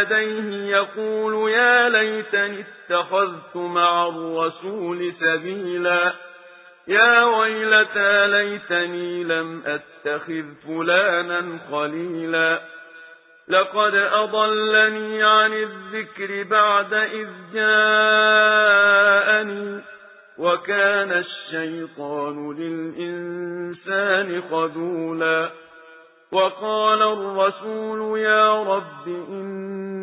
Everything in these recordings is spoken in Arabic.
يديه يقول يا ليتني اتخذت مع الرسول سبيلا. يا ويلتى ليتني لم أتخذ فلانا خليلا. لقد أضلني عن الذكر بعد إذ جاءني. وكان الشيطان للإنسان خذولا. وقال الرسول يا رب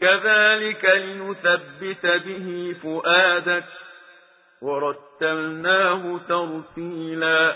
كذلك لنثبت به فؤادك ورتلناه ترتيلا.